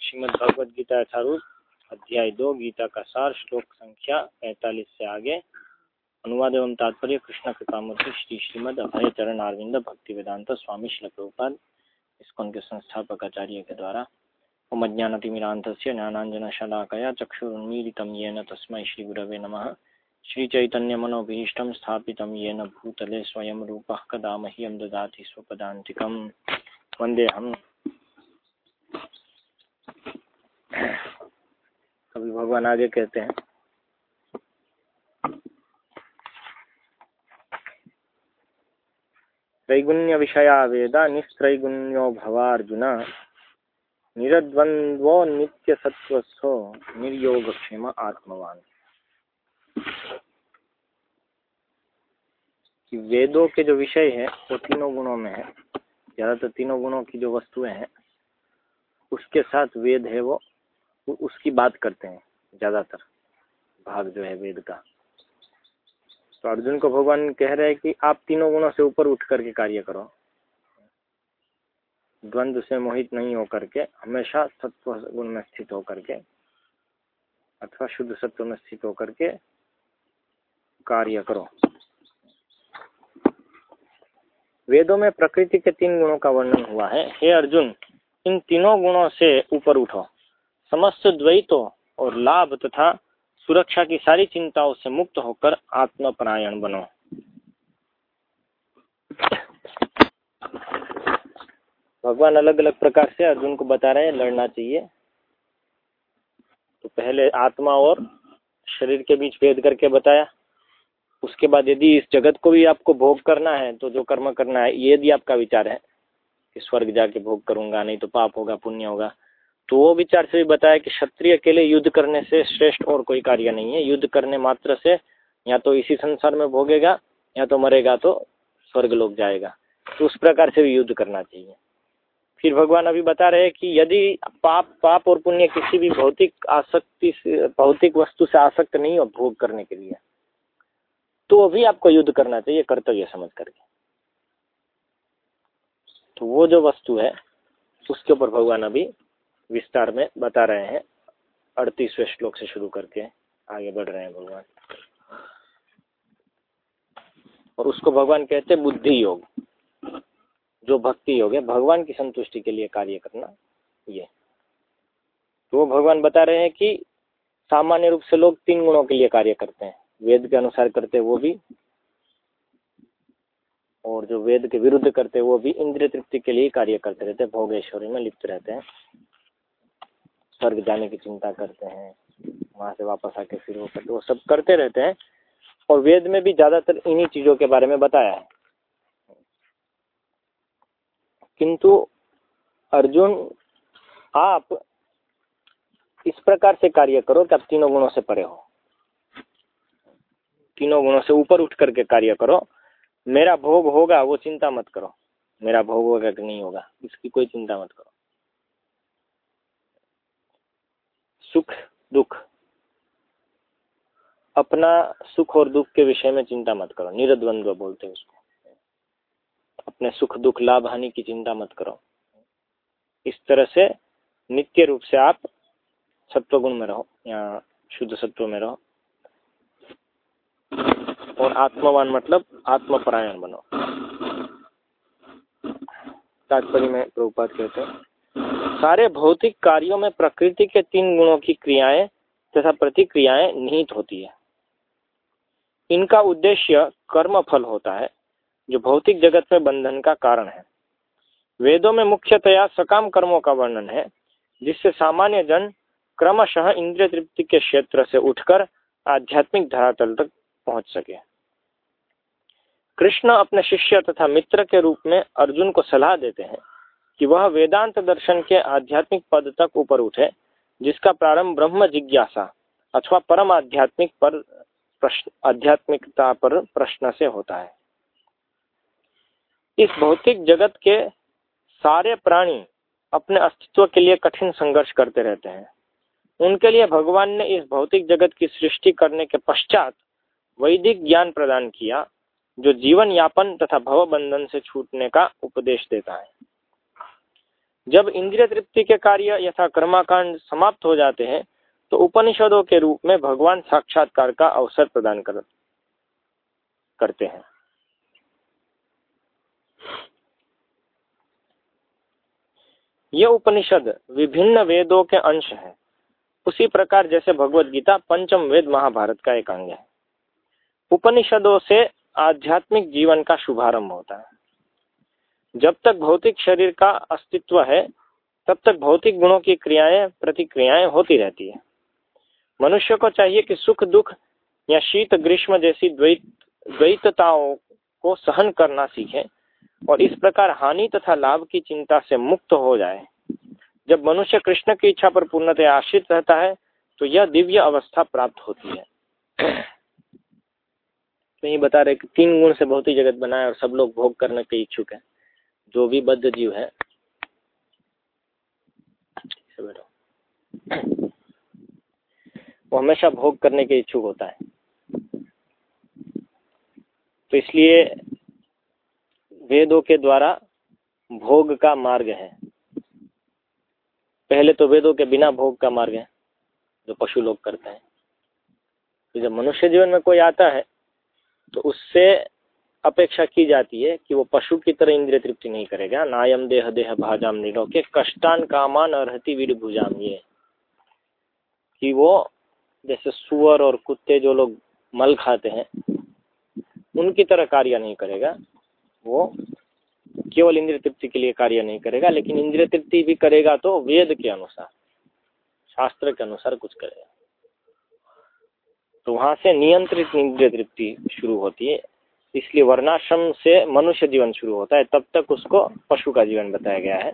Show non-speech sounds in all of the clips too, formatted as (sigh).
श्रीमद भगवद गीता यथारूप, अध्याय दो, गीता का सार, श्लोक संख्या पैंतालीस से आगे। अनुवाद एवं तात्पर्य, कृष्ण कृपामूर्ति श्री श्रीमद अभय चरण अरविंद भक्ति वेदांत स्वामी श्री प्रभुपाद इसकोन के संस्थापक आचार्य के द्वारा। ओम अज्ञानतिमिरान्धस्य ज्ञानाञ्जनशलाकया चक्षुरुन्मीलितं येन तस्मै श्रीगुरवे नमः। श्रीचैतन्यमनोभीष्टं स्थापितं येन भूतले स्वयं रूपः कदा मह्यं ददाति स्वपदान्तिकं। वन्देऽहं कभी भगवान आगे कहते हैं। त्रैगुण्य विषया वेदा निस्त्रैगुण्यो भवार्जुन। निरद्वंद्वो नित्य सत्वस्थो निर्योगक्षेम आत्मवान। कि वेदों के जो विषय है, वो तीनों गुणों में है। ज़्यादातर तीनों गुणों की जो वस्तुएँ हैं, उसके साथ वेद है वो उसकी बात करते हैं, ज़्यादातर भाग जो है वेद का। तो अर्जुन को भगवान कह रहे हैं कि आप तीनों गुणों से ऊपर उठ करके कार्य करो। द्वंद्व से मोहित नहीं होकर के, हमेशा सत्व गुण में स्थित होकर के, अथवा शुद्ध सत्व में स्थित होकर के कार्य करो। वेदों में प्रकृति के तीन गुणों का वर्णन हुआ है। हे अर्जुन, इन तीनों गुणों से ऊपर उठो। समस्त द्वैतों और लाभ तथा सुरक्षा की सारी चिंताओं से मुक्त होकर आत्मपरायण बनो। भगवान अलग अलग प्रकार से अर्जुन को बता रहे हैं, लड़ना चाहिए। तो पहले आत्मा और शरीर के बीच भेद करके बताया। उसके बाद यदि इस जगत को भी आपको भोग करना है तो जो कर्म करना है, ये यदि आपका विचार है कि स्वर्ग जाके भोग करूँगा, नहीं तो पाप होगा, पुण्य होगा। तो वो विचार से भी बताया कि क्षत्रिय के लिए युद्ध करने से श्रेष्ठ और कोई कार्य नहीं है। युद्ध करने मात्र से या तो इसी संसार में भोगेगा, या तो मरेगा तो स्वर्ग लोग जाएगा। तो उस प्रकार से भी युद्ध करना चाहिए। फिर भगवान अभी बता रहे हैं कि यदि पाप पाप और पुण्य किसी भी भौतिक आसक्ति से, भौतिक वस्तु से आसक्त नहीं हो भोग करने के लिए तो भी आपको युद्ध करना चाहिए, कर्तव्य समझ करके। तो वो जो वस्तु है, उसके ऊपर भगवान अभी विस्तार में बता रहे हैं। अड़तीसवें श्लोक से शुरू करके आगे बढ़ रहे हैं भगवान। और उसको भगवान कहते हैं बुद्धि योग। जो भक्ति योग है, भगवान की संतुष्टि के लिए कार्य करना ये। तो वो भगवान बता रहे हैं कि सामान्य रूप से लोग तीन गुणों के लिए कार्य करते हैं। वेद के अनुसार करते वो भी, और जो वेद के विरुद्ध करते वो भी इंद्रिय तृप्ति के लिए कार्य करते रहते हैं, भोगेश्वरी में लिप्त रहते हैं। स्वर्ग जाने की चिंता करते हैं, वहाँ से वापस आके फिर वो करते वो सब करते रहते हैं, और वेद में भी ज़्यादातर इन्हीं चीज़ों के बारे में बताया है। किंतु अर्जुन, आप इस प्रकार से कार्य करो कि आप तीनों गुणों से परे हो। तीनों गुणों से ऊपर उठ करके कार्य करो। मेरा भोग होगा, वो चिंता मत करो। मेरा भोग होगा कि नहीं होगा, इसकी कोई चिंता मत करो। सुख, दुख। अपना सुख और दुख के विषय में चिंता मत करो, निरद्वंद्व बोलते हैं उसको। अपने सुख, दुख, लाभ, हानि की चिंता मत करो। इस तरह से नित्य रूप से आप सत्व गुण में रहो, या शुद्ध सत्व में रहो। और आत्मवान मतलब आत्मपरायण बनो। तात्पर्य में प्रभुपात कहते हैं, सारे भौतिक कार्यों में प्रकृति के तीन गुणों की क्रियाएँ तथा प्रतिक्रियाएँ निहित होती है। इनका उद्देश्य कर्म फल होता है, जो भौतिक जगत में बंधन का कारण है। वेदों में मुख्यतया सकाम कर्मों का वर्णन है, जिससे सामान्य जन क्रमशः इंद्रिय तृप्ति के क्षेत्र से उठकर आध्यात्मिक धरातल तक पहुँच सके। कृष्ण अपने शिष्य तथा मित्र के रूप में अर्जुन को सलाह देते हैं कि वह वेदांत दर्शन के आध्यात्मिक पद तक ऊपर उठे, जिसका प्रारंभ ब्रह्म जिज्ञासा अथवा परम आध्यात्मिक पर प्रश्न, आध्यात्मिकता पर प्रश्न से होता है। इस भौतिक जगत के सारे प्राणी अपने अस्तित्व के लिए कठिन संघर्ष करते रहते हैं। उनके लिए भगवान ने इस भौतिक जगत की सृष्टि करने के पश्चात वैदिक ज्ञान प्रदान किया, जो जीवन यापन तथा भव बंधन से छूटने का उपदेश देता है। जब इंद्रिय तृप्ति के कार्य यथा कर्माकांड समाप्त हो जाते हैं तो उपनिषदों के रूप में भगवान साक्षात्कार का अवसर प्रदान कर, करते हैं। यह उपनिषद विभिन्न वेदों के अंश हैं। उसी प्रकार जैसे भगवत गीता पंचम वेद महाभारत का एक अंग है। उपनिषदों से आध्यात्मिक जीवन का शुभारंभ होता है। जब तक भौतिक शरीर का अस्तित्व है, तब तक भौतिक गुणों की क्रियाएँ, प्रतिक्रियाएँ होती रहती है। मनुष्य को चाहिए कि सुख, दुख या शीत, ग्रीष्म जैसी द्वैत, द्वैतताओं को सहन करना सीखे और इस प्रकार हानि तथा लाभ की चिंता से मुक्त हो जाए। जब मनुष्य कृष्ण की इच्छा पर पूर्णतः आश्रित रहता है तो यह दिव्य अवस्था प्राप्त होती है। तो ये बता रहे कि तीन गुण से बहुत ही जगत बना है और सब लोग भोग करने के इच्छुक है। जो भी बद्ध जीव है वो हमेशा भोग करने के इच्छुक होता है। तो इसलिए वेदों के द्वारा भोग का मार्ग है। पहले तो वेदों के बिना भोग का मार्ग है, जो पशु लोग करते हैं। तो जब मनुष्य जीवन में कोई आता है तो उससे अपेक्षा की जाती है कि वो पशु की तरह इंद्रिय तृप्ति नहीं करेगा। नायम देह देह भाजाम नीलो के कष्टान कामान अर्ति वीर भुजाम ये। कि वो, जैसे सुअर और कुत्ते जो लोग मल खाते हैं, उनकी तरह कार्य नहीं करेगा। वो केवल इंद्रिय तृप्ति के लिए कार्य नहीं करेगा, लेकिन इंद्रिय तृप्ति भी करेगा तो वेद के अनुसार, शास्त्र के अनुसार कुछ करेगा। तो वहाँ से नियंत्रित इंद्रिय तृप्ति शुरू होती है। इसलिए वर्णाश्रम से मनुष्य जीवन शुरू होता है। तब तक उसको पशु का जीवन बताया गया है।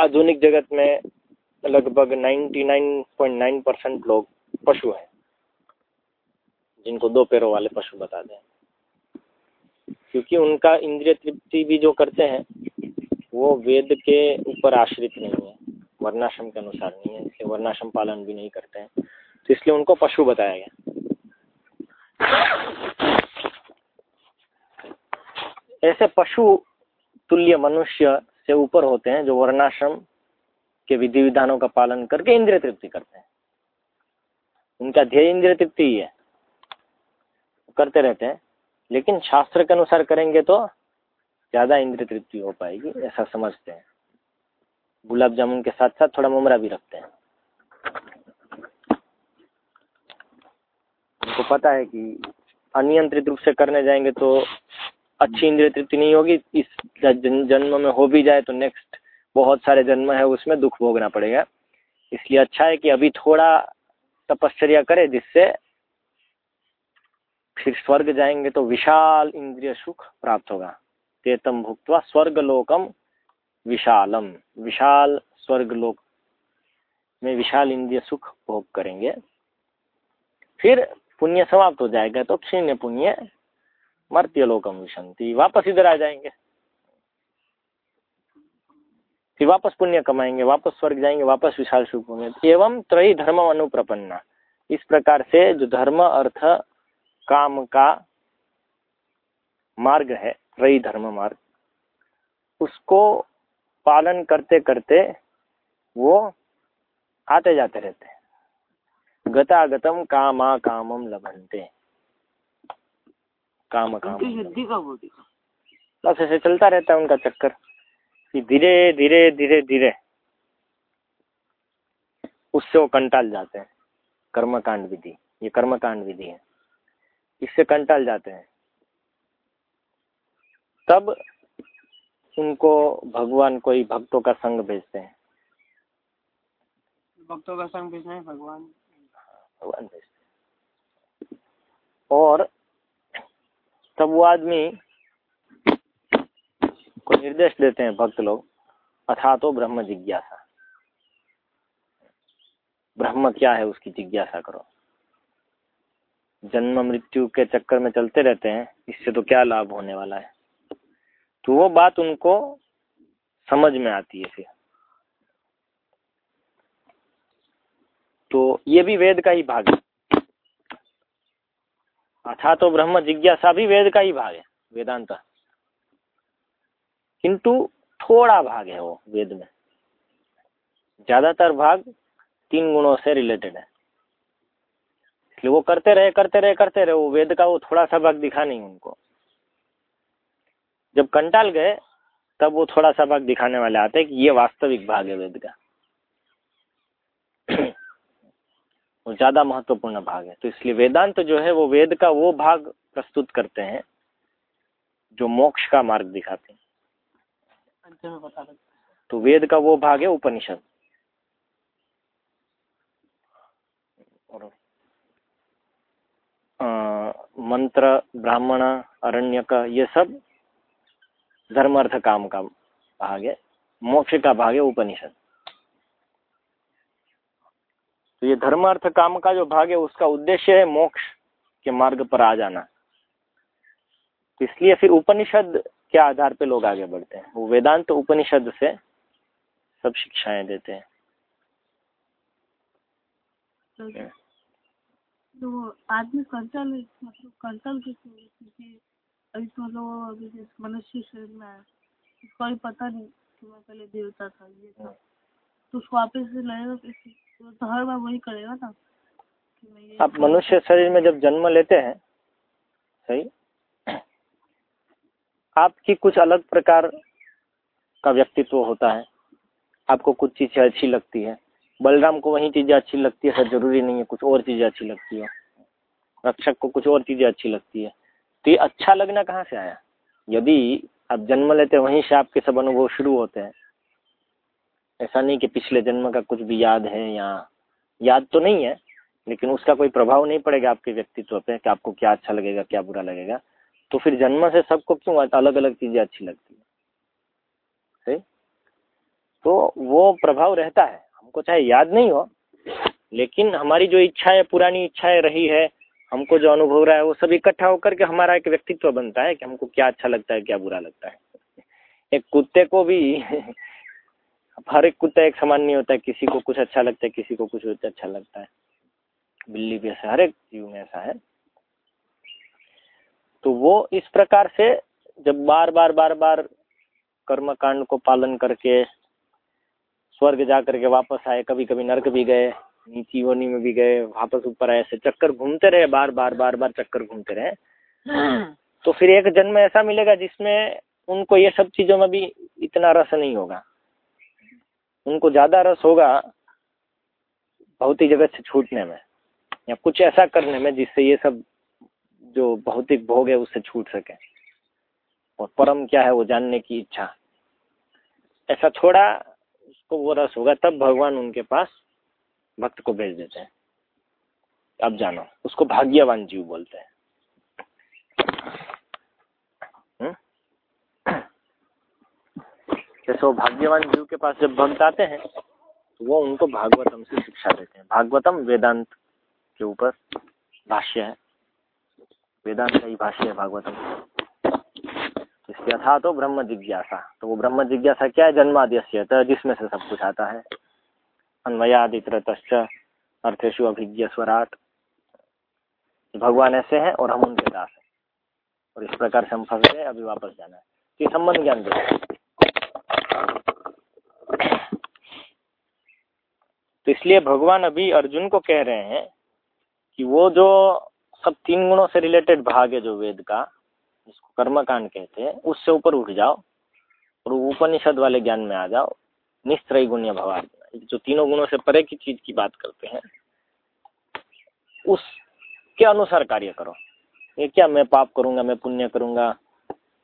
आधुनिक जगत में लगभग 99.9 परसेंट लोग पशु हैं, जिनको दो पैरों वाले पशु बताते हैं क्योंकि उनका इंद्रिय तृप्ति भी जो करते हैं, वो वेद के ऊपर आश्रित नहीं है। वर्णाश्रम के अनुसार नहीं है, इसलिए वर्णाश्रम पालन भी नहीं करते हैं। तो इसलिए उनको पशु बताया गया। ऐसे पशु तुल्य मनुष्य से ऊपर होते हैं जो वर्णाश्रम के विधि विधानों का पालन करके इंद्रिय तृप्ति करते हैं। उनका ध्येय इंद्रिय तृप्ति ही है। करते रहते हैं। लेकिन शास्त्र के अनुसार करेंगे तो ज़्यादा इंद्रिय तृप्ति हो पाएगी, ऐसा समझते हैं। गुलाब जामुन के साथ साथ थोड़ा ममरा भी रखते हैं। उनको पता है कि अनियंत्रित रूप से करने जाएँगे तो अच्छी इंद्रिय तृप्ति नहीं होगी। इस जन्म में हो भी जाए तो नेक्स्ट बहुत सारे जन्म है, उसमें दुख भोगना पड़ेगा। इसलिए अच्छा है कि अभी थोड़ा तपश्चर्या करे, जिससे फिर स्वर्ग जाएँगे तो विशाल इंद्रिय सुख प्राप्त होगा। तेतम भुक्तवा स्वर्ग लोकम विशालम। विशाल स्वर्ग लोक में विशाल इंद्रिय सुख भोग करेंगे। फिर पुण्य समाप्त हो जाएगा तो क्षीण पुण्य मर्त्य लोकम विशंति। वापस इधर आ जाएँगे। फिर वापस पुण्य कमाएँगे, वापस स्वर्ग जाएँगे, वापस विशाल सुख होंगे एवं त्रयी धर्म अनुप्रपन्ना। इस प्रकार से जो धर्म, अर्थ, काम का मार्ग है, त्रयी धर्म मार्ग, उसको पालन करते करते वो आते जाते रहते हैं। गतागतम कामा कामम लभंते काम काम बस ऐसे चलता रहता है उनका चक्कर। कि धीरे धीरे धीरे धीरे। उससे वो कंटाल जाते हैं। कर्मकांड विधि। ये कर्मकांड विधि है। इससे कंटाल जाते हैं। तब उनको भगवान कोई भक्तों का संग भेजते हैं। भक्तों का संग भेजना है भगवान। और तब वो आदमी को निर्देश देते हैं भक्त लोग अथा तो ब्रह्म जिज्ञासा। ब्रह्म क्या है उसकी जिज्ञासा करो। जन्म मृत्यु के चक्कर में चलते रहते हैं, इससे तो क्या लाभ होने वाला है? तो वो बात उनको समझ में आती है फिर। तो ये भी वेद का ही भाग है। अथा तो ब्रह्म जिज्ञासा भी वेद का ही भाग है, वेदांत। किंतु थोड़ा भाग है वो वेद में। ज़्यादातर भाग तीन गुणों से रिलेटेड है। इसलिए वो करते रहे करते रहे करते रहे, वो वेद का वो थोड़ा सा भाग दिखा नहीं उनको। जब कंटाल गए, तब वो थोड़ा सा भाग दिखाने वाले आते कि ये वास्तविक भाग है वेद का। वो ज़्यादा महत्वपूर्ण भाग है। तो इसलिए वेदांत जो है वो वेद का वो भाग प्रस्तुत करते हैं जो मोक्ष का मार्ग दिखाते हैं। तो वेद का वो भाग है उपनिषद। और अ, मंत्र ब्राह्मण अरण्यक ये सब धर्म अर्थ काम का भाग है मोक्ष का भाग है उपनिषद। तो ये धर्म अर्थ काम का जो भाग है उसका उद्देश्य है मोक्ष के मार्ग पर आ जाना। तो इसलिए फिर उपनिषद के आधार पे लोग आगे बढ़ते हैं। वो वेदांत उपनिषद से सब शिक्षाएँ देते हैं। तो तो आदमी कर्तल मतलब क्योंकि अभी तो मनुष्य शरीर में आया उसको पता नहीं कि मैं पहले देवता था ये था। तो उसको वापस से लगेगा कैसे तो, तो हर बार वही करेगा ना आप मनुष्य शरीर में जब जन्म लेते हैं सही? आपकी कुछ अलग प्रकार का व्यक्तित्व होता है। आपको कुछ चीज़ें अच्छी लगती है। बलराम को वही चीज़ें अच्छी लगती है ज़रूरी नहीं है कुछ और चीज़ें अच्छी लगती है। रक्षक को कुछ और चीज़ें अच्छी लगती है। तो ये अच्छा लगना कहाँ से आया? यदि आप जन्म लेते हैं वहीं से आपके सब अनुभव शुरू होते हैं। ऐसा नहीं कि पिछले जन्म का कुछ भी याद है या याद तो नहीं है, लेकिन उसका कोई प्रभाव नहीं पड़ेगा आपके व्यक्तित्व पे कि आपको क्या अच्छा लगेगा, क्या बुरा लगेगा। तो फिर जन्म से सबको क्यों अलग अलग चीज़ें अच्छी लगती है? सही? तो वो प्रभाव रहता है। हमको चाहे याद नहीं हो, लेकिन हमारी जो इच्छाएँ पुरानी इच्छाएँ रही है, हमको जो अनुभव रहा है, वो सब इकट्ठा होकर के हमारा एक व्यक्तित्व बनता है कि हमको क्या अच्छा लगता है, क्या बुरा लगता है। एक कुत्ते को भी (laughs) हर एक कुत्ता एक समान नहीं होता है किसी को कुछ अच्छा लगता है किसी को कुछ अच्छा लगता है। बिल्ली भी ऐसा हर एक जीव में ऐसा है। तो वो इस प्रकार से जब बार बार बार बार कर्म कांड को पालन करके स्वर्ग जा करके वापस आए कभी कभी नर्क भी गए नीची योनि में भी गए वापस ऊपर आए ऐसे चक्कर घूमते रहे बार बार बार बार चक्कर घूमते रहे। तो फिर एक जन्म ऐसा मिलेगा जिसमें उनको ये सब चीज़ों में भी इतना रस नहीं होगा। उनको ज़्यादा रस होगा भौतिक जगत से छूटने में, या कुछ ऐसा करने में जिससे ये सब जो भौतिक भोग है उससे छूट सके। और परम क्या है वो जानने की इच्छा। ऐसा थोड़ा उसको वो रस होगा, तब भगवान उनके पास भक्त को भेज देते हैं। अब जानो, उसको भाग्यवान जीव बोलते हैं हम्म? जैसे वो भाग्यवान जीव के पास जब भक्त आते हैं तो वो उनको भागवतम से शिक्षा देते हैं। भागवतम वेदांत के ऊपर भाष्य है। वेदांत का ही भाष्य है भागवतम। अथा तो ब्रह्म जिज्ञासा। तो वो ब्रह्म जिज्ञासा क्या है? जन्माद्यस्य तो जिसमें से सब कुछ आता है। अन्वयादित्रत अर्थेशु अभिज्ञ स्वराट भगवान ऐसे हैं और हम उनके दास हैं। और इस प्रकार से हम फंस गए, अभी वापस जाना है। ये संबंध ज्ञान देते तो इसलिए भगवान अभी अर्जुन को कह रहे हैं कि वो जो सब तीन गुणों से रिलेटेड भाग है जो वेद का, जिसको कर्मकांड कहते हैं, उससे ऊपर उठ जाओ और उपनिषद वाले ज्ञान में आ जाओ, निस्त्रय गुण्य भवार्जुन जो तीनों गुणों से परे की चीज़ की बात करते हैं, उसके अनुसार कार्य करो। ये क्या मैं पाप करूँगा, मैं पुण्य करूँगा,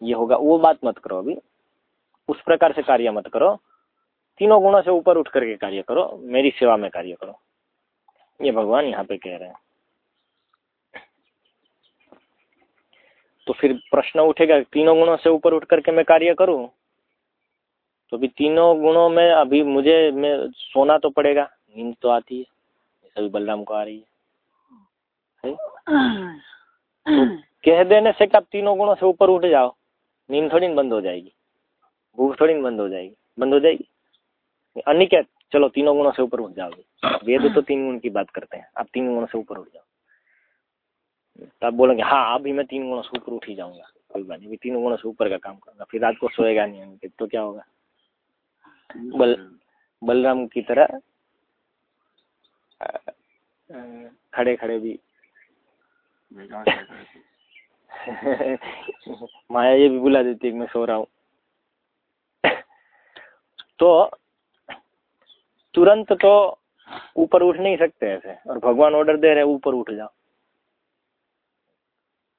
ये होगा, वो बात मत करो अभी। उस प्रकार से कार्य मत करो। तीनों गुणों से ऊपर उठ करके कार्य करो। मेरी सेवा में कार्य करो। ये भगवान यहाँ पे कह रहे हैं। तो फिर प्रश्न उठेगा, तीनों गुणों से ऊपर उठ करके मैं कार्य करूँ? तो अभी तीनों गुणों में अभी मुझे, मैं सोना तो पड़ेगा, नींद तो आती है जैसे अभी बलराम को आ रही है। तो कह देने से आप तीनों गुणों से ऊपर उठ जाओ, नींद थोड़ी बंद हो जाएगी। भूख थोड़ी बंद हो जाएगी। बंद हो जाएगी? अन्य क्या? चलो तीनों गुणों से ऊपर उठ जाओगे। वेद तो तीन गुण की बात करते हैं। आप तीन गुणों से ऊपर उठ जाओ। तो आप बोलेंगे हाँ अभी मैं तीन गुणों से ऊपर उठ ही जाऊँगा। कोई बात नहीं तीन गुणों से ऊपर का काम करूँगा। फिर रात को सोएगा नहीं तो क्या होगा? बल बलराम की तरह खड़े खड़े भी। (laughs) माया ये भी बुला देती है मैं सो रहा हूँ। तो तुरंत तो ऊपर उठ नहीं सकते ऐसे, और भगवान ऑर्डर दे रहे ऊपर उठ जाओ।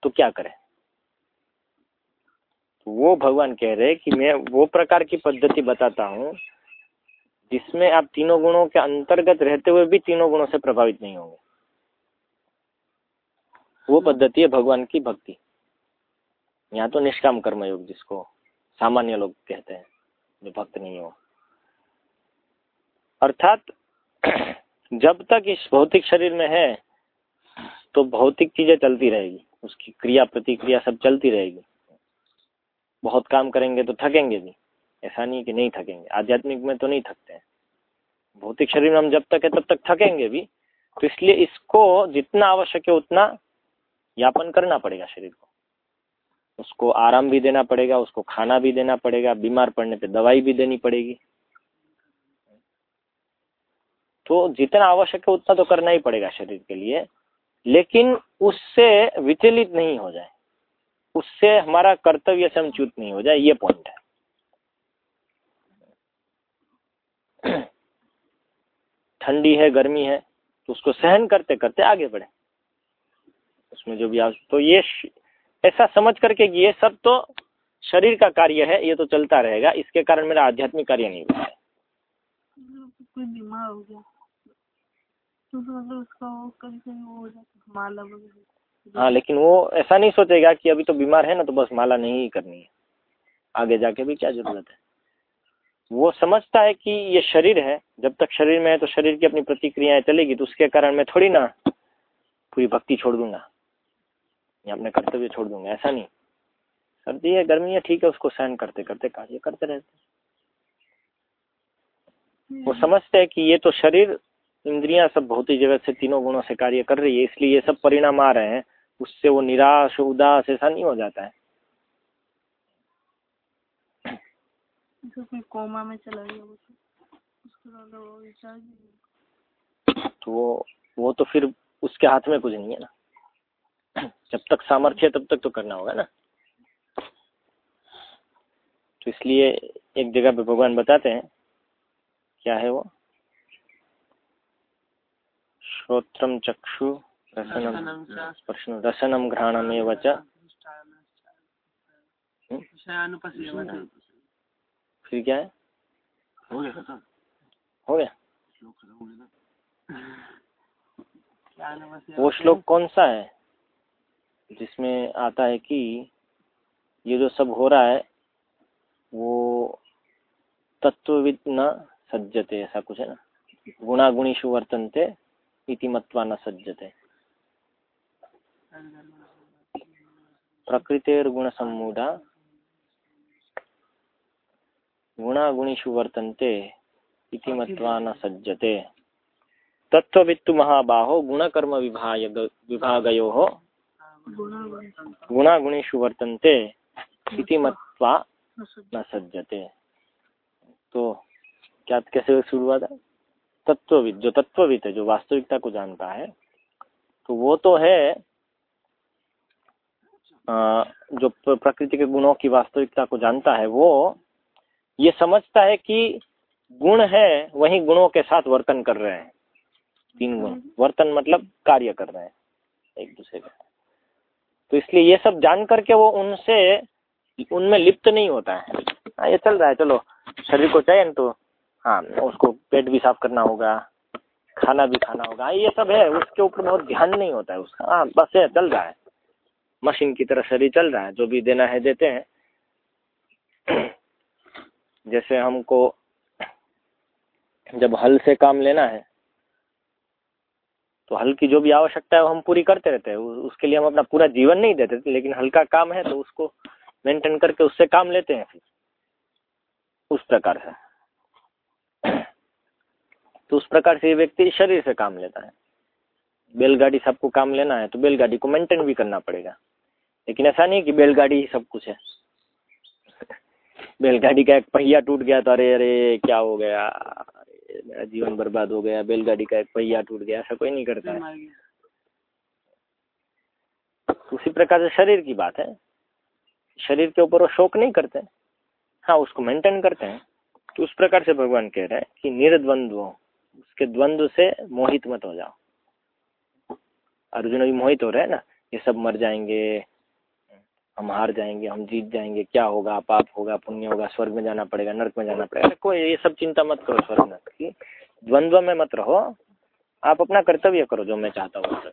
तो क्या करें? तो वो भगवान कह रहे कि मैं वो प्रकार की पद्धति बताता हूँ, जिसमें आप तीनों गुणों के अंतर्गत रहते हुए भी तीनों गुणों से प्रभावित नहीं होंगे। वो पद्धति है भगवान की भक्ति। यहाँ तो निष्काम कर्म योग जिसको सामान्य लोग कहते हैं, जो भक्त नहीं हो। अर्थात (clears throat) जब तक इस भौतिक शरीर में है तो भौतिक चीज़ें चलती रहेगी। उसकी क्रिया, प्रतिक्रिया सब चलती रहेगी। बहुत काम करेंगे तो थकेंगे भी। ऐसा नहीं कि नहीं थकेंगे। आध्यात्मिक में तो नहीं थकते हैं। भौतिक शरीर में हम जब तक है, तब तक थकेंगे भी। तो इसलिए इसको जितना आवश्यक है, उतना यापन करना पड़ेगा शरीर को। उसको आराम भी देना पड़ेगा, उसको खाना भी देना पड़ेगा, बीमार पड़ने पे दवाई भी देनी पड़ेगी। तो जितना आवश्यक है उतना तो करना ही पड़ेगा शरीर के लिए, लेकिन उससे विचलित नहीं हो जाए। उससे हमारा कर्तव्य से नहीं हो जाए, ये पॉइंट है। (clears throat) ठंडी है, गर्मी है तो उसको सहन करते करते आगे बढ़े। उसमें जो भी आ तो ये ऐसा समझ करके ये सब तो शरीर का कार्य है, ये तो चलता रहेगा, इसके कारण मेरा आध्यात्मिक कार्य नहीं हुआ है। कोई बीमार हो गया। तो मतलब उसका वो कभी कभी वो हो जाता माला वगैरह। हाँ लेकिन वो ऐसा नहीं सोचेगा कि अभी तो बीमार है ना तो बस माला नहीं करनी है। आगे जाके भी क्या ज़रूरत है? वो समझता है कि ये शरीर है, जब तक शरीर में है तो शरीर की अपनी प्रतिक्रियाएँ चलेगी तो उसके कारण मैं थोड़ी ना पूरी भक्ति छोड़ दूँगा। या अपने कर्तव्य छोड़ दूँगा, ऐसा नहीं। सर्दी है, गर्मी है, ठीक है, उसको सहन करते करते कार्य करते रहते वो समझते हैं कि ये तो शरीर इंद्रियाँ सब भौतिक जगत से तीनों गुणों से कार्य कर रही है इसलिए ये सब परिणाम आ रहे हैं। उससे वो निराश उदास ऐसा नहीं हो जाता है। कोई कोमा में चला गया तो तो वो वो तो फिर उसके हाथ में कुछ नहीं है ना। जब तक सामर्थ्य तब तक तो करना होगा ना। तो इसलिए एक जगह पे भगवान बताते हैं क्या है वो? श्रोत्रम चक्षु रसनम स्पर्शन। रसनम घ्राणमेव च। फिर क्या है? हो गया खत्म। हो गया। हो गया वो श्लोक कौन सा है? जिसमें आता है कि ये जो सब हो रहा है वो तत्वविद न सज्जते ऐसा कुछ है ना? गुणागुणीषु वर्तनते इति मत्वा न सज्जते। प्रकृतिर्गुण सम्मूढ़ा गुणागुणीषु वर्तन्ते इति मत्वा न सज्जते। तत्ववित्तु महाबाहो गुणकर्म विभाग विभागयोः। गुणागुणेषु वर्तन्ते इति मत्वा न सज्जते। तो क्या कैसे शुरू हुआ था तत्वविद जो तत्वविद है जो वास्तविकता को जानता है तो वो तो है जो प्रकृति के गुणों की वास्तविकता को जानता है वो ये समझता है कि गुण है वही गुणों के साथ वर्तन कर रहे हैं। तीन गुण। वर्तन मतलब कार्य कर रहे हैं एक दूसरे का। तो इसलिए ये सब जान करके वो उनसे उनमें लिप्त नहीं होता है। हाँ ये चल रहा है चलो। शरीर को चाहिए तो हाँ उसको पेट भी साफ़ करना होगा, खाना भी खाना होगा। हाँ ये सब है, उसके ऊपर बहुत ध्यान नहीं होता है उसका। हाँ बस है चल रहा है। मशीन की तरह शरीर चल रहा है, जो भी देना है देते हैं। जैसे हमको जब हल से काम लेना है तो हल की जो भी आवश्यकता है वो हम पूरी करते रहते हैं। उसके लिए हम अपना पूरा जीवन नहीं देते लेकिन हल्का काम है तो उसको मेंटेन करके उससे काम लेते हैं फिर। उस प्रकार से। तो उस प्रकार से व्यक्ति शरीर से काम लेता है। बैलगाड़ी सबको काम लेना है तो बैलगाड़ी को मेंटेन भी करना पड़ेगा। लेकिन ऐसा नहीं कि बैलगाड़ी ही सब कुछ है। (laughs) बैलगाड़ी का एक पहिया टूट गया तो अरे अरे, क्या हो गया? अरे, मेरा जीवन बर्बाद हो गया, बैलगाड़ी का एक पहिया टूट गया, ऐसा कोई नहीं करता है। उसी प्रकार से शरीर की बात है। शरीर के ऊपर वो शोक नहीं करते। हाँ उसको मेंटेन करते हैं। तो उस प्रकार से भगवान कह रहे हैं कि निर्द्वंद्व उसके द्वंद्व से मोहित मत हो जाओ। अर्जुन अभी मोहित हो रहे हैं ना, ये सब मर जाएँगे, हम हार जाएँगे, हम जीत जाएँगे, क्या होगा, पाप होगा, पुण्य होगा, स्वर्ग में जाना पड़ेगा, नर्क में जाना पड़ेगा। कोई ये सब चिंता मत करो स्वर्ग नरक की द्वंद्व में मत रहो, आप अपना कर्तव्य करो, जो मैं चाहता हूँ से।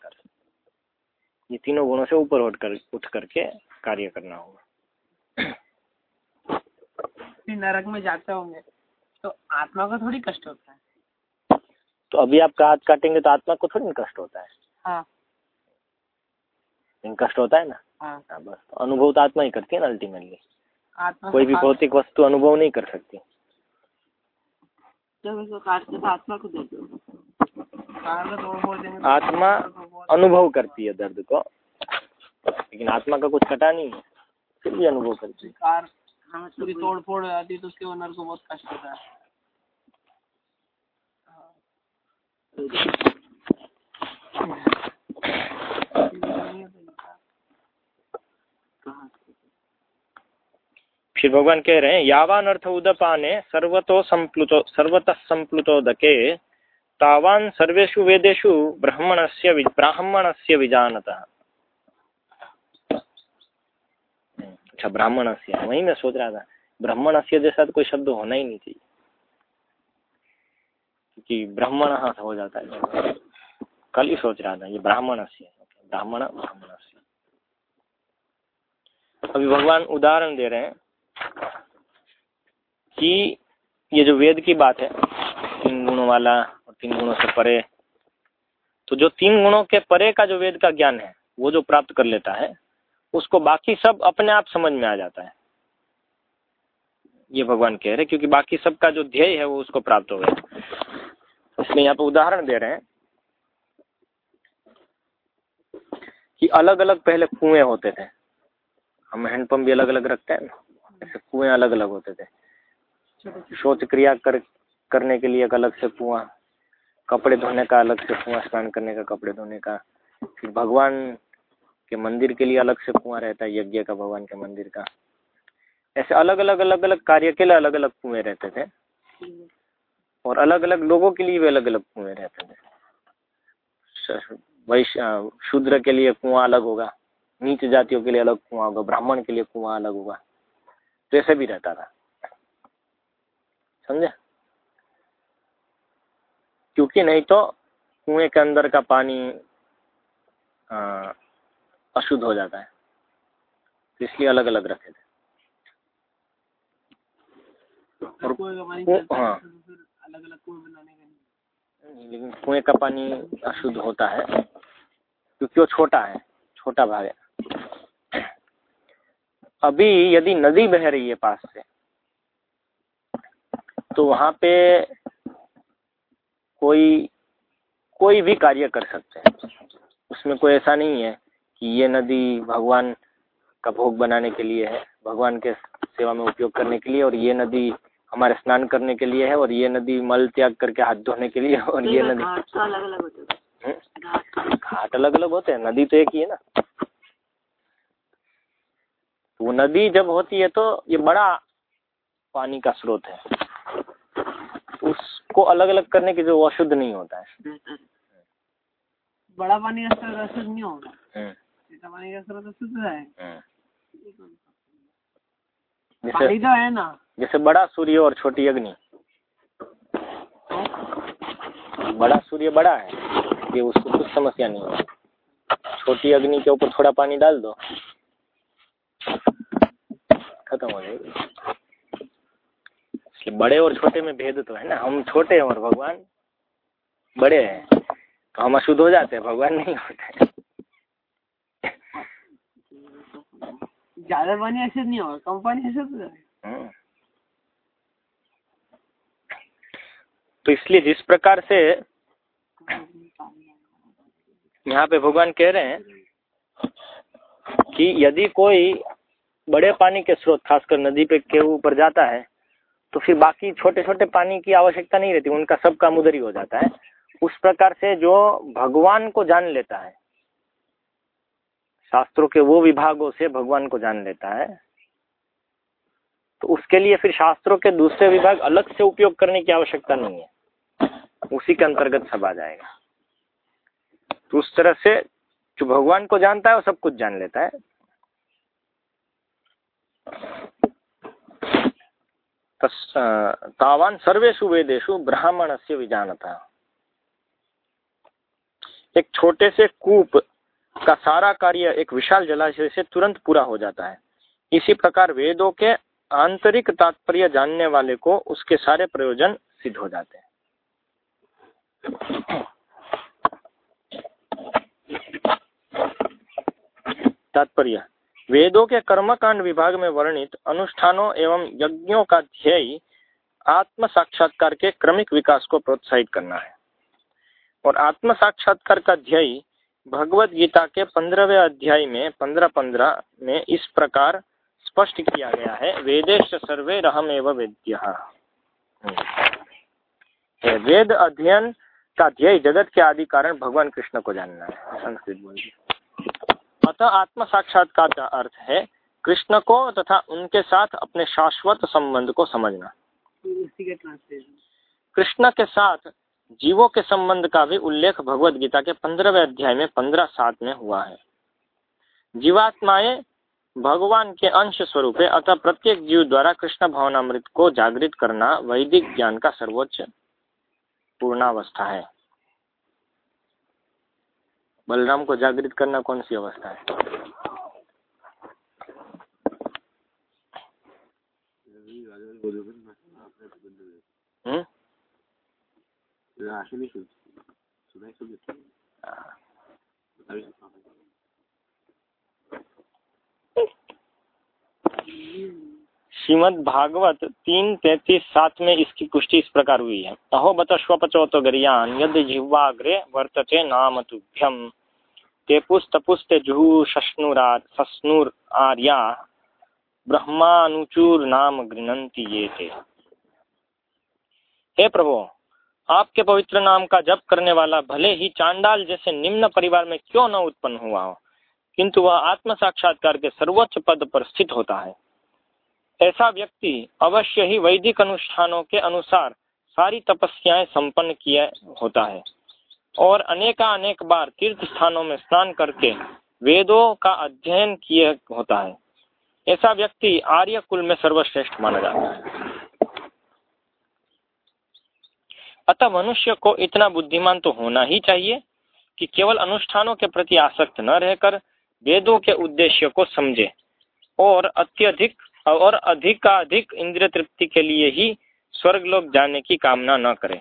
ये तीनों गुणों से ऊपर उठ कर, उठ करके कार्य करना होगा। (clears throat) नरक में जाते होंगे तो आत्मा को थोड़ी कष्ट होता है। तो अभी आप हाथ काटेंगे तो आत्मा को थोड़ी कष्ट होता है। हाँ। कष्ट होता है ना? हाँ। हाँ बस। तो अनुभव तो आत्मा ही करती है ना अल्टीमेटली कोई भी भौतिक वस्तु अनुभव नहीं कर सकती। जब इसको काटते तो आत्मा को दे दो। अनुभव करती है दर्द को। लेकिन आत्मा का कुछ कटा नहीं है फिर भी अनुभव करती है। पूरी तोड़ फोड़ हो जाती है तो उसके ओनर को बहुत कष्ट होता है। फिर भगवान कह रहे हैं, यावान अर्थ उदपाने सर्वतो संप्लुतो, सर्वतः संप्लुतोदके तावान सर्वेषु वेदेषु ब्राह्मणस्य वि- ब्राह्मणस्य विजानतः। अच्छा ब्राह्मणस्य, वही मैं सोच रहा था, ब्राह्मणस्य जैसा तो कोई शब्द होना ही नहीं चाहिए। क्योंकि ब्राह्मण हो जाता है। कल ही सोच रहा था, ये ब्राह्मणस्य, ब्राह्मण, ब्राह्मणस्य। अभी भगवान उदाहरण दे रहे हैं कि ये जो वेद की बात है, तीन गुणों वाला और तीन गुणों से परे तो जो तीन गुणों के परे का जो वेद का ज्ञान है, वो जो प्राप्त कर लेता है, उसको बाकी सब अपने आप समझ में आ जाता है। ये भगवान कह रहे क्योंकि बाकी सबका जो ध्येय है, वो उसको प्राप्त हो गया। इसलिए यहाँ पे उदाहरण दे रहे हैं कि अलग अलग पहले कुएँ होते थे। हम हैंडपम्प भी अलग अलग रखते हैं ऐसे कुएँ अलग अलग होते थे। शौच क्रिया कर, करने के लिए एक अलग से कुआँ, कपड़े धोने का अलग से कुआँ, स्नान करने का कपड़े धोने का। फिर भगवान के मंदिर के लिए अलग से कुआँ रहता है, यज्ञ का भगवान के मंदिर का। ऐसे अलग अलग अलग अलग कार्य के लिए अलग अलग कुएँ रहते थे। और अलग अलग लोगों के लिए भी अलग अलग कुएँ रहते थे वैश्य शूद्र के लिए कुआँ अलग होगा नीच जातियों के लिए अलग कुआँ होगा ब्राह्मण के लिए कुआँ अलग होगा तो ऐसे भी रहता था। समझे? क्योंकि नहीं तो कुएँ के अंदर का पानी आ, अशुद्ध हो जाता है। तो इसलिए अलग अलग रखे थे। और है, हाँ। तो अलग अलग कुएँ बनाने का लेकिन कुएँ का पानी अशुद्ध होता है, क्योंकि वो छोटा है, छोटा भाग है। अभी यदि नदी बह रही है पास से तो वहाँ पे कोई कोई भी कार्य कर सकते हैं। उसमें कोई ऐसा नहीं है कि ये नदी भगवान का भोग बनाने के लिए है, भगवान के सेवा में उपयोग करने के लिए, और ये नदी हमारे स्नान करने के लिए है और ये नदी मल त्याग करके हाथ धोने के लिए और ये नदी घाट तो अलग अलग होते हैं। हम्म? घाट अलग अलग होते हैं नदी तो एक ही है ना। वो नदी जब होती है तो ये बड़ा पानी का स्रोत है। उसको अलग अलग करने की जो अशुद्ध नहीं होता है। बड़ा पानी का स्रोत अशुद्ध नहीं होगा। हम्म, पानी का स्रोत शुद्ध है। जैसे तो है ना। जैसे बड़ा सूर्य और छोटी अग्नि। बड़ा सूर्य बड़ा है ये उसको कुछ समस्या नहीं है। छोटी अग्नि के ऊपर थोड़ा पानी डाल दो। खत्म हो जाएगी। इसलिए बड़े और छोटे में भेद तो है ना। हम छोटे हैं और भगवान बड़े हैं। तो हम अशुद्ध हो जाते हैं भगवान नहीं होते। ज़्यादा पानी अशुद्ध नहीं होगा कम पानी अशुद्ध हो जाएगा। तो इसलिए जिस प्रकार से यहाँ पे भगवान कह रहे हैं कि यदि कोई बड़े पानी के स्रोत, खासकर नदी पे के ऊपर जाता है तो फिर बाकी छोटे छोटे पानी की आवश्यकता नहीं रहती, उनका सब काम उधर ही हो जाता है। उस प्रकार से जो भगवान को जान लेता है शास्त्रों के वो विभागों से भगवान को जान लेता है। तो उसके लिए फिर शास्त्रों के दूसरे विभाग अलग से उपयोग करने की आवश्यकता नहीं है। उसी के अंतर्गत सब आ जाएगा। तो उस तरह से जो भगवान को जानता है, वो सब कुछ जान लेता है। तावान सर्वेशु वेदेशु ब्राह्मण से एक छोटे से कूप का सारा कार्य एक विशाल जलाशय से तुरंत पूरा हो जाता है। इसी प्रकार वेदों के आंतरिक तात्पर्य जानने वाले को उसके सारे प्रयोजन सिद्ध हो जाते हैं। तात्पर्य, वेदों के कर्मकांड विभाग में वर्णित अनुष्ठानों एवं यज्ञों का ध्येय आत्म साक्षात्कार के क्रमिक विकास को प्रोत्साहित करना है। और आत्म साक्षात्कार का ध्येय भगवत गीता के पंद्रहवें अध्याय में पंद्रह पंद्रह में इस प्रकार स्पष्ट किया गया है वेदेश सर्वे रहम एवं वेद्य वेद अध्ययन का ध्येय जगत के आदि कारण भगवान कृष्ण को जानना है संस्कृत बोलिए अतः आत्म साक्षात्कार का अर्थ है कृष्ण को तथा उनके साथ अपने शाश्वत संबंध को समझना। कृष्ण के साथ जीवों के संबंध का भी उल्लेख भगवत गीता के पंद्रहवें अध्याय में पंद्रह सात में हुआ है। जीवात्माएँ भगवान के अंश स्वरूप है अतः प्रत्येक जीव द्वारा कृष्ण भावनामृत को जागृत करना वैदिक ज्ञान का सर्वोच्च पूर्णावस्था है। बलराम को जागृत करना कौन सी अवस्था है। हम्म? श्रीमद भागवत तीन तैतीस सात में इसकी पुष्टि इस प्रकार हुई है। अहो बत स्वपचोत गरियान यद जिह्वाग्रे वर्तते नाम तुभ्यम तेपुस्तपुस्त जुहु शश्नुरार शश्नुर आर्या ब्रह्मानुचूर नाम गृणंती ये थे हे प्रभु आपके पवित्र नाम का जप करने वाला भले ही चांडाल जैसे निम्न परिवार में क्यों न उत्पन्न हुआ हो, किंतु वह आत्म साक्षात्कार के सर्वोच्च पद पर स्थित होता है। ऐसा व्यक्ति अवश्य ही वैदिक अनुष्ठानों के अनुसार सारी तपस्याएँ संपन्न किया होता है और अनेका अनेक बार तीर्थ स्थानों में स्नान करके वेदों का अध्ययन किए होता है। ऐसा व्यक्ति आर्य कुल में सर्वश्रेष्ठ माना जाता है। अतः मनुष्य को इतना बुद्धिमान तो होना ही चाहिए कि केवल अनुष्ठानों के प्रति आसक्त न रहकर वेदों के उद्देश्य को समझे और अत्यधिक और अधिक का अधिक इंद्रिय तृप्ति के लिए ही स्वर्ग लोग जाने की कामना न करे।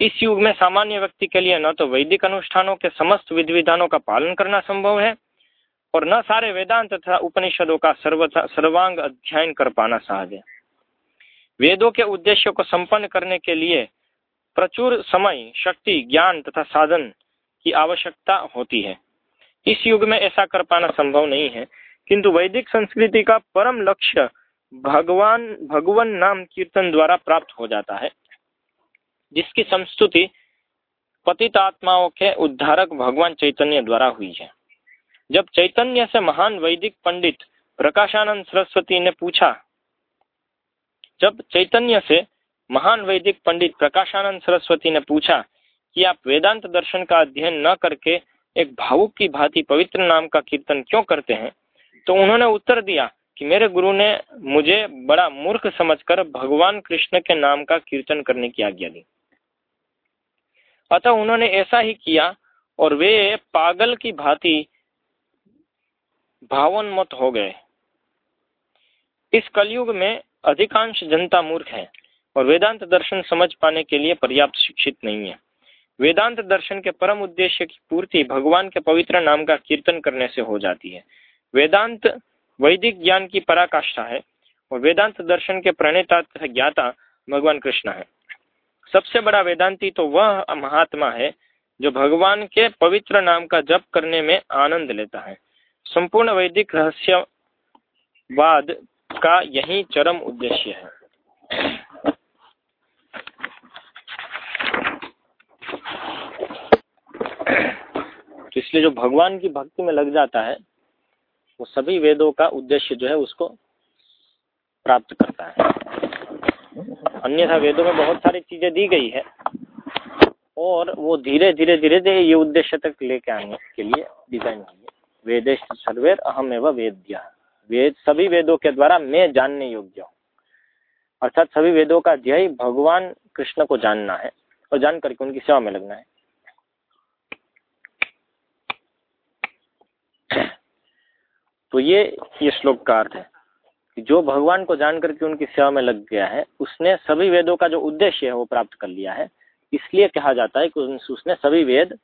इस युग में सामान्य व्यक्ति के लिए न तो वैदिक अनुष्ठानों के समस्त विधि विधानों का पालन करना संभव है और न सारे वेदांत तथा उपनिषदों का सर्व सर्वांग अध्ययन कर पाना सहज है। वेदों के उद्देश्य को संपन्न करने के लिए प्रचुर समय, शक्ति, ज्ञान तथा साधन की आवश्यकता होती है। इस युग में ऐसा कर पाना संभव नहीं है, किंतु वैदिक संस्कृति का परम लक्ष्य भगवान भगवान नाम कीर्तन द्वारा प्राप्त हो जाता है, जिसकी संस्तुति पतित आत्माओं के उद्धारक भगवान चैतन्य द्वारा हुई है। जब चैतन्य से महान वैदिक पंडित प्रकाशानंद सरस्वती ने पूछा, जब चैतन्य से महान वैदिक पंडित प्रकाशानंद सरस्वती ने पूछा कि आप वेदांत दर्शन का अध्ययन न करके एक भावुक की भांति पवित्र नाम का कीर्तन क्यों करते हैं? तो उन्होंने उत्तर दिया कि मेरे गुरु ने मुझे बड़ा मूर्ख समझकर भगवान कृष्ण के नाम का कीर्तन करने की आज्ञा दी। अतः उन्होंने ऐसा ही किया और वे पागल की भांति भावनमत हो गए। इस कलयुग में अधिकांश जनता मूर्ख है। और वेदांत दर्शन समझ पाने के लिए पर्याप्त शिक्षित नहीं है। वेदांत दर्शन के परम उद्देश्य की पूर्ति भगवान के पवित्र नाम का कीर्तन करने से हो जाती है। वेदांत वैदिक ज्ञान की पराकाष्ठा है और वेदांत दर्शन के प्रणेता तथा ज्ञाता भगवान कृष्ण है। सबसे बड़ा वेदांती तो वह महात्मा है जो भगवान के पवित्र नाम का जप करने में आनंद लेता है। संपूर्ण वैदिक रहस्यवाद का यही चरम उद्देश्य है। तो इसलिए जो भगवान की भक्ति में लग जाता है, वो सभी वेदों का उद्देश्य जो है उसको प्राप्त करता है। अन्यथा वेदों में बहुत सारी चीज़ें दी गई है और वो धीरे धीरे धीरे धीरे ये उद्देश्य तक लेके आने के लिए डिज़ाइन है। वेदेश सर्वेर अहम एवं वेद्या। वेद, सभी वेदों के द्वारा मैं जानने योग्य हूँ। अर्थात सभी वेदों का ध्येय भगवान कृष्ण को जानना है और जान करके उनकी सेवा में लगना है। तो ये ये श्लोक का अर्थ है कि जो भगवान को जान करके उनकी सेवा में लग गया है, उसने सभी वेदों का जो उद्देश्य है वो प्राप्त कर लिया है। इसलिए कहा जाता है कि उसने सभी वेद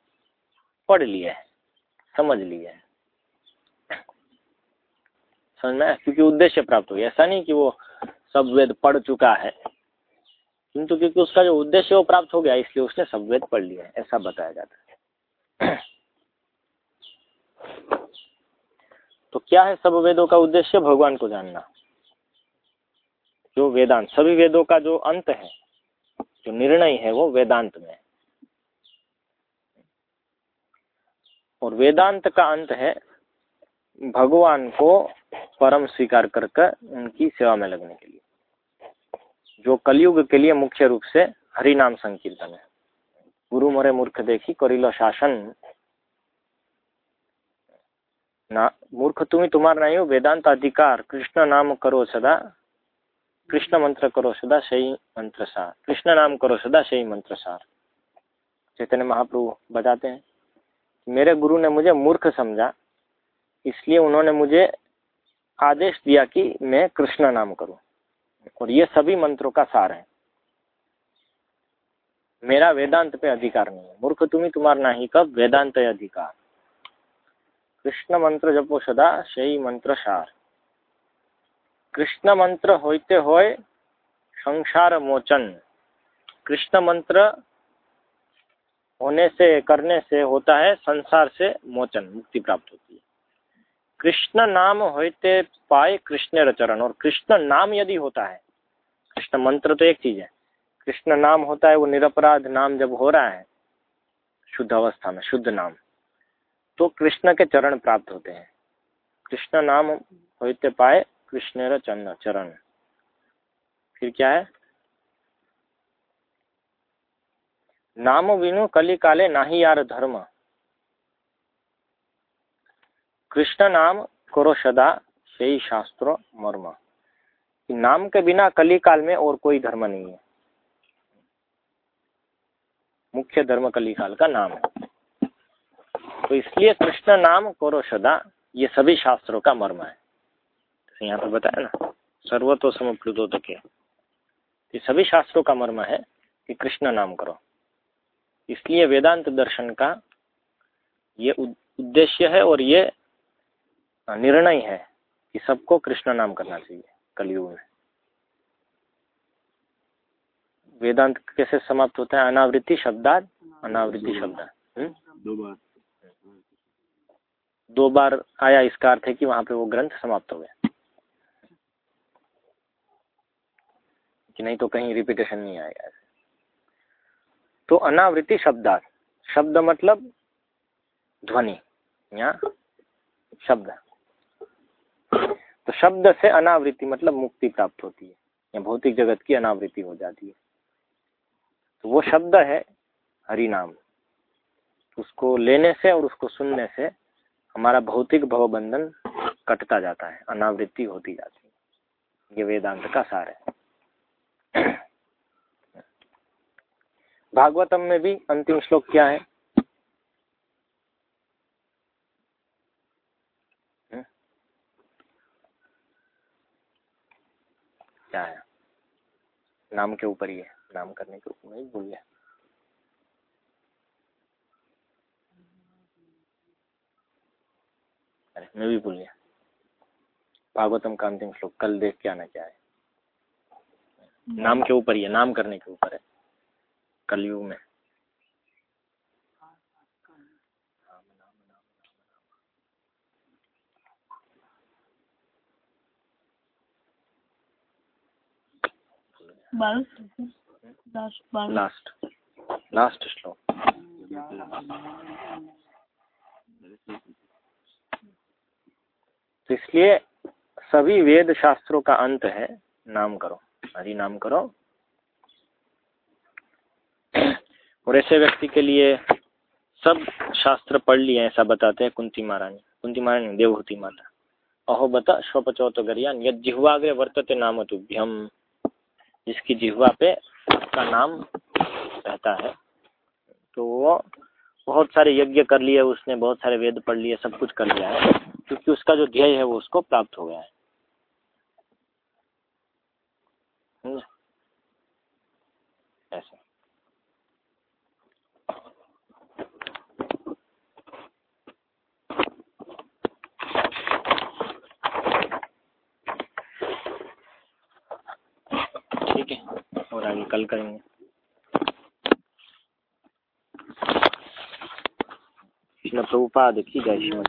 पढ़ लिए हैं, समझ लिए हैं। समझ में क्योंकि उद्देश्य प्राप्त हो गया। ऐसा नहीं कि वो सब वेद पढ़ चुका है। किंतु क्योंकि उसका जो उद्देश्य वो प्राप्त हो गया, इसलिए उसने सब वेद पढ़ लिया है, ऐसा बताया जाता है। तो क्या है सब वेदों का उद्देश्य? भगवान को जानना। जो वेदांत, सभी वेदों का जो अंत है, जो निर्णय है, वो वेदांत में और वेदांत का अंत है, भगवान को परम स्वीकार कर कर उनकी सेवा में लगने के लिए। जो कलयुग के लिए मुख्य रूप से हरि नाम संकीर्तन है। गुरु मरे मूर्ख देखी, करिलो शासन। ना, मूर्ख तुम्हें तुम्हारा नहीं हो वेदांत अधिकार कृष्ण नाम करो सदा, कृष्ण मंत्र करो सदा, सही मंत्र सार। कृष्ण नाम करो सदा, सही मंत्र सार। चैतन्य महाप्रभु बताते हैं मेरे गुरु ने मुझे मूर्ख समझा, इसलिए उन्होंने मुझे आदेश दिया कि मैं कृष्ण नाम करूँ। और ये सभी मंत्रों का सार है। मेरा वेदांत पे अधिकार नहीं है। मूर्ख तुम्हें तुम्हारा नहीं कब, वेदांत अधिकार। कृष्ण मंत्र जपो सदा सही मंत्र सार कृष्ण मंत्र होते होए संसार मोचन कृष्ण मंत्र होने से, करने से होता है संसार से मोचन, मुक्ति प्राप्त होती है। कृष्ण नाम होते पाए कृष्ण रचरण और कृष्ण नाम यदि होता है, कृष्ण मंत्र तो एक चीज़ है, कृष्ण नाम होता है वो निरपराध नाम जब हो रहा है, शुद्ध अवस्था में, शुद्ध नाम। तो कृष्ण के चरण प्राप्त होते हैं। कृष्ण नाम होते पाए कृष्ण चरण चरण। फिर क्या है? नाम विनु कली काले नाही यार धर्म। कृष्ण नाम करो सदा सही शास्त्रो मर्म। नाम के बिना कली काल में और कोई धर्म नहीं है। मुख्य धर्म कली काल का नाम है। तो इसलिए कृष्ण नाम करो सदा, ये सभी शास्त्रों का मर्म है। तो यहाँ पर बताया ना, सर्वतो समप्लुतो तक। ये सभी शास्त्रों का मर्म है कि कृष्ण नाम करो। इसलिए वेदांत दर्शन का ये उद्देश्य है और ये निर्णय है कि सबको कृष्ण नाम करना चाहिए, कलयुग में। वेदांत कैसे समाप्त होता है? अनावृत्ति शब्दात, अनावृत्ति शब्द हम्म? दो बार। दो बार आया इसका अर्थ है कि वहाँ पे वो ग्रंथ समाप्त हो गया। कि नहीं तो कहीं रिपीटेशन नहीं आएगा। तो अनावृत्ति शब्दार्थ। शब्द मतलब ध्वनि, या शब्द। तो शब्द से अनावृत्ति मतलब मुक्ति प्राप्त होती है, या भौतिक जगत की अनावृत्ति हो जाती है। तो वो शब्द है हरि नाम उसको लेने से और उसको सुनने से हमारा भौतिक भवबंधन कटता जाता है, अनावृत्ति होती जाती है। ये वेदांत का सार है। भागवतम में भी अंतिम श्लोक क्या है? क्या है? नाम के ऊपर ही है। नाम करने के ऊपर नहीं भूल गया अरे मैं भी भूल गया। भागवतम कांति अंतिम श्लोक कल देख के आना क्या है? हम्म। नाम के ऊपर ही है नाम करने के ऊपर है। कलयुग में। लास्ट। लास्ट श्लोक। इसलिए सभी वेद शास्त्रों का अंत है। नाम करो। हरि नाम करो। और ऐसे व्यक्ति के लिए सब शास्त्र पढ़ लिए ऐसा बताते हैं कुंती महारानी। कुंती महारानी देवहूति माता। अहो बता शोपचौत गरियान यद जिह्वाग्रे वर्तते नाम तुभ्यम जिसकी जिह्वा पे आपका नाम रहता है। तो वो बहुत सारे यज्ञ कर लिए, उसने बहुत सारे वेद पढ़ लिए, सब कुछ कर लिया है। क्योंकि उसका जो ध्येय है वो उसको प्राप्त हो गया है। ऐसे। ठीक है, और आगे कल करेंगे। प्रभुपाद की जय श्रीमद